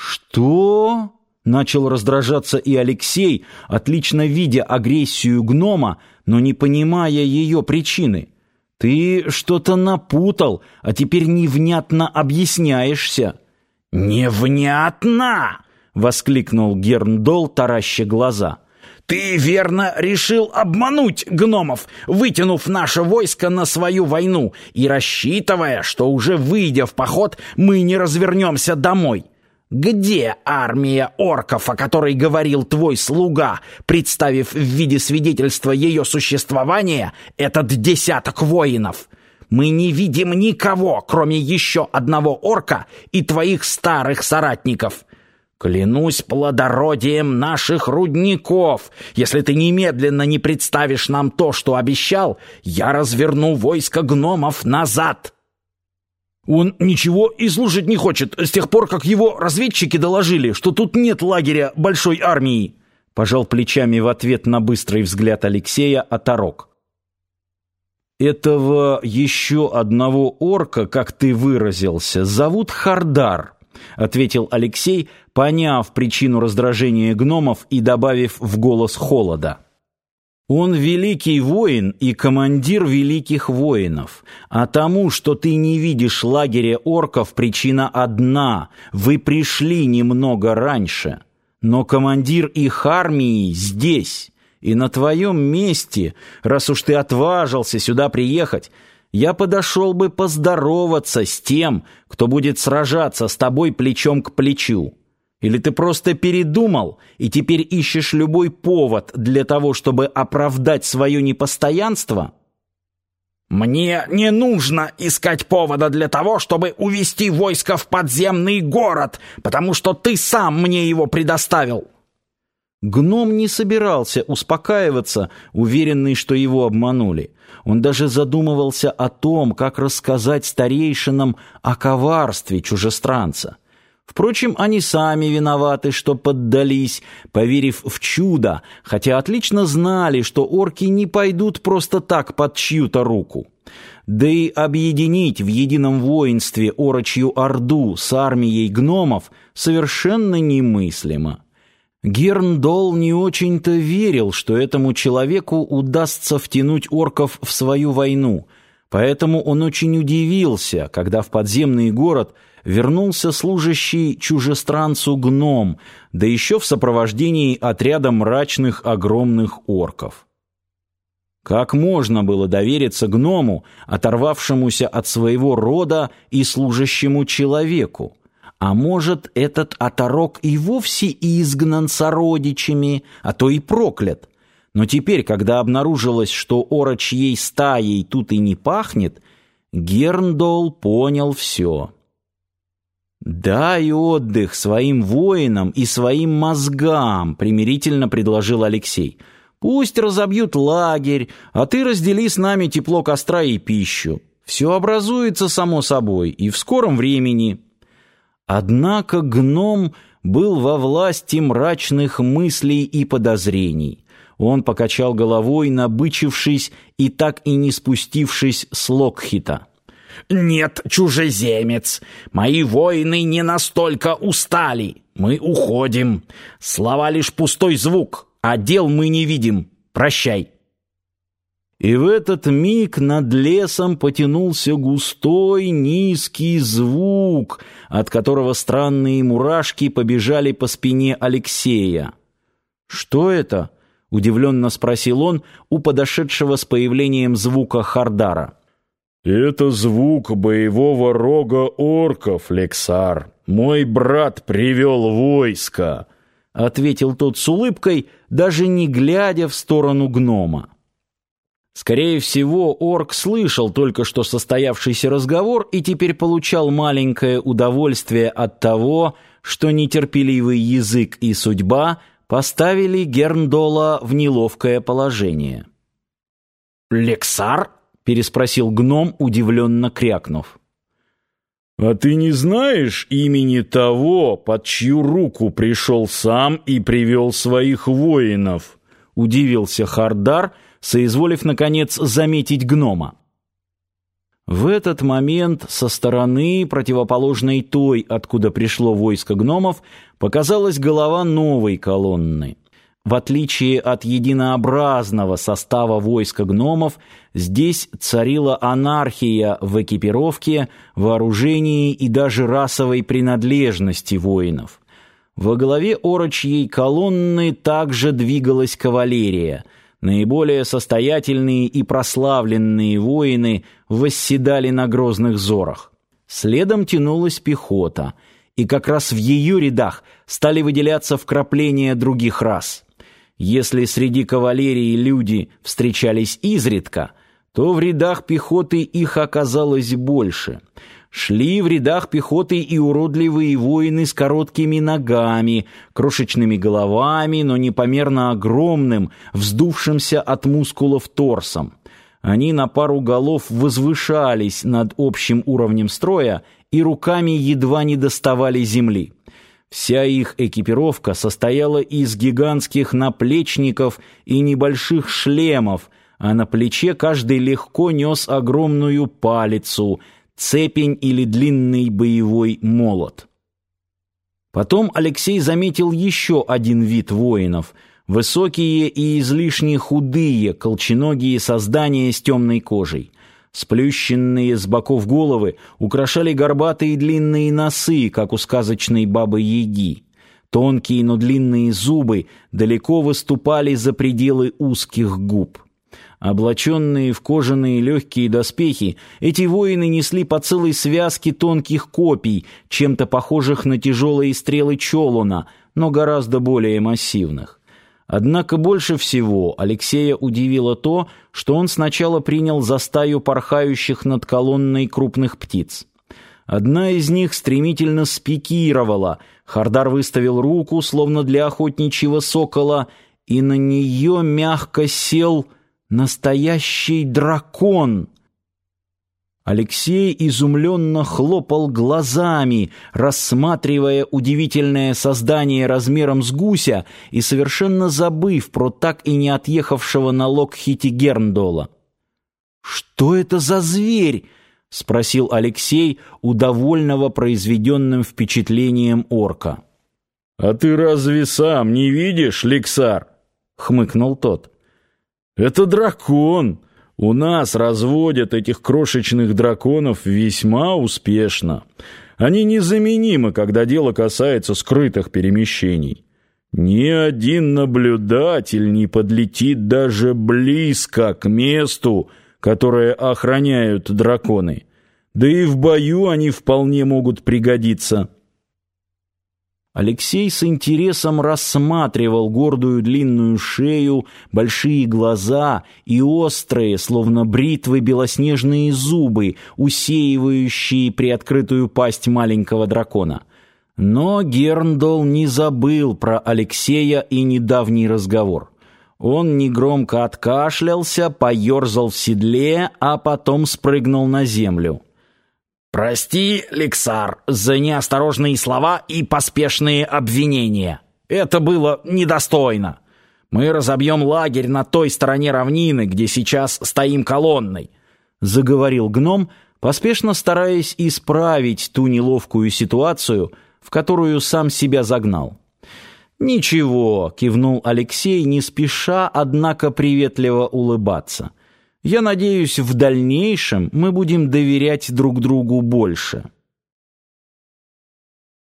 «Что?» — начал раздражаться и Алексей, отлично видя агрессию гнома, но не понимая ее причины. «Ты что-то напутал, а теперь невнятно объясняешься». «Невнятно!» — воскликнул Герндол, тараща глаза. «Ты верно решил обмануть гномов, вытянув наше войско на свою войну и рассчитывая, что уже выйдя в поход, мы не развернемся домой. Где армия орков, о которой говорил твой слуга, представив в виде свидетельства ее существования этот десяток воинов? Мы не видим никого, кроме еще одного орка и твоих старых соратников. Клянусь плодородием наших рудников, если ты немедленно не представишь нам то, что обещал, я разверну войско гномов назад». Он ничего и слушать не хочет, с тех пор, как его разведчики доложили, что тут нет лагеря большой армии. Пожал плечами в ответ на быстрый взгляд Алексея оторок. Этого еще одного орка, как ты выразился, зовут Хардар, ответил Алексей, поняв причину раздражения гномов и добавив в голос холода. Он великий воин и командир великих воинов. А тому, что ты не видишь лагеря орков, причина одна. Вы пришли немного раньше. Но командир их армии здесь. И на твоем месте, раз уж ты отважился сюда приехать, я подошел бы поздороваться с тем, кто будет сражаться с тобой плечом к плечу. Или ты просто передумал и теперь ищешь любой повод для того, чтобы оправдать свое непостоянство? Мне не нужно искать повода для того, чтобы увести войско в подземный город, потому что ты сам мне его предоставил. Гном не собирался успокаиваться, уверенный, что его обманули. Он даже задумывался о том, как рассказать старейшинам о коварстве чужестранца. Впрочем, они сами виноваты, что поддались, поверив в чудо, хотя отлично знали, что орки не пойдут просто так под чью-то руку. Да и объединить в едином воинстве орочью орду с армией гномов совершенно немыслимо. Герндол не очень-то верил, что этому человеку удастся втянуть орков в свою войну, поэтому он очень удивился, когда в подземный город – вернулся служащий чужестранцу гном, да еще в сопровождении отряда мрачных огромных орков. Как можно было довериться гному, оторвавшемуся от своего рода и служащему человеку? А может, этот оторок и вовсе изгнан сородичами, а то и проклят? Но теперь, когда обнаружилось, что орочьей стаей тут и не пахнет, Герндол понял все. «Дай отдых своим воинам и своим мозгам», — примирительно предложил Алексей. «Пусть разобьют лагерь, а ты раздели с нами тепло костра и пищу. Все образуется само собой и в скором времени». Однако гном был во власти мрачных мыслей и подозрений. Он покачал головой, набычившись и так и не спустившись с Локхита. «Нет, чужеземец, мои воины не настолько устали. Мы уходим. Слова лишь пустой звук, а дел мы не видим. Прощай». И в этот миг над лесом потянулся густой низкий звук, от которого странные мурашки побежали по спине Алексея. «Что это?» — удивленно спросил он у подошедшего с появлением звука Хардара. «Это звук боевого рога орков, Лексар. Мой брат привел войско», — ответил тот с улыбкой, даже не глядя в сторону гнома. Скорее всего, орк слышал только что состоявшийся разговор и теперь получал маленькое удовольствие от того, что нетерпеливый язык и судьба поставили Герндола в неловкое положение. «Лексар?» Переспросил гном, удивленно крякнув. «А ты не знаешь имени того, под чью руку пришел сам и привел своих воинов?» — удивился Хардар, соизволив, наконец, заметить гнома. В этот момент со стороны, противоположной той, откуда пришло войско гномов, показалась голова новой колонны. В отличие от единообразного состава войска гномов, здесь царила анархия в экипировке, вооружении и даже расовой принадлежности воинов. Во главе орочьей колонны также двигалась кавалерия. Наиболее состоятельные и прославленные воины восседали на грозных зорах. Следом тянулась пехота, и как раз в ее рядах стали выделяться вкрапления других рас – если среди кавалерии люди встречались изредка, то в рядах пехоты их оказалось больше. Шли в рядах пехоты и уродливые воины с короткими ногами, крошечными головами, но непомерно огромным, вздувшимся от мускулов торсом. Они на пару голов возвышались над общим уровнем строя и руками едва не доставали земли. Вся их экипировка состояла из гигантских наплечников и небольших шлемов, а на плече каждый легко нес огромную палицу, цепень или длинный боевой молот. Потом Алексей заметил еще один вид воинов — высокие и излишне худые колченогие создания с темной кожей — Сплющенные с боков головы украшали горбатые длинные носы, как у сказочной бабы-яги. Тонкие, но длинные зубы далеко выступали за пределы узких губ. Облаченные в кожаные легкие доспехи, эти воины несли по целой связке тонких копий, чем-то похожих на тяжелые стрелы Чолуна, но гораздо более массивных. Однако больше всего Алексея удивило то, что он сначала принял за стаю порхающих над колонной крупных птиц. Одна из них стремительно спикировала, Хардар выставил руку, словно для охотничьего сокола, и на нее мягко сел настоящий дракон — Алексей изумленно хлопал глазами, рассматривая удивительное создание размером с гуся и совершенно забыв про так и не отъехавшего на Локхите Герндола. «Что это за зверь?» — спросил Алексей, удовольного произведенным впечатлением орка. «А ты разве сам не видишь, Лексар?» — хмыкнул тот. «Это дракон!» У нас разводят этих крошечных драконов весьма успешно. Они незаменимы, когда дело касается скрытых перемещений. Ни один наблюдатель не подлетит даже близко к месту, которое охраняют драконы. Да и в бою они вполне могут пригодиться. Алексей с интересом рассматривал гордую длинную шею, большие глаза и острые, словно бритвы, белоснежные зубы, усеивающие приоткрытую пасть маленького дракона. Но Герндол не забыл про Алексея и недавний разговор. Он негромко откашлялся, поерзал в седле, а потом спрыгнул на землю. «Прости, Лексар, за неосторожные слова и поспешные обвинения. Это было недостойно. Мы разобьем лагерь на той стороне равнины, где сейчас стоим колонной», — заговорил гном, поспешно стараясь исправить ту неловкую ситуацию, в которую сам себя загнал. «Ничего», — кивнул Алексей, не спеша, однако приветливо улыбаться. Я надеюсь, в дальнейшем мы будем доверять друг другу больше.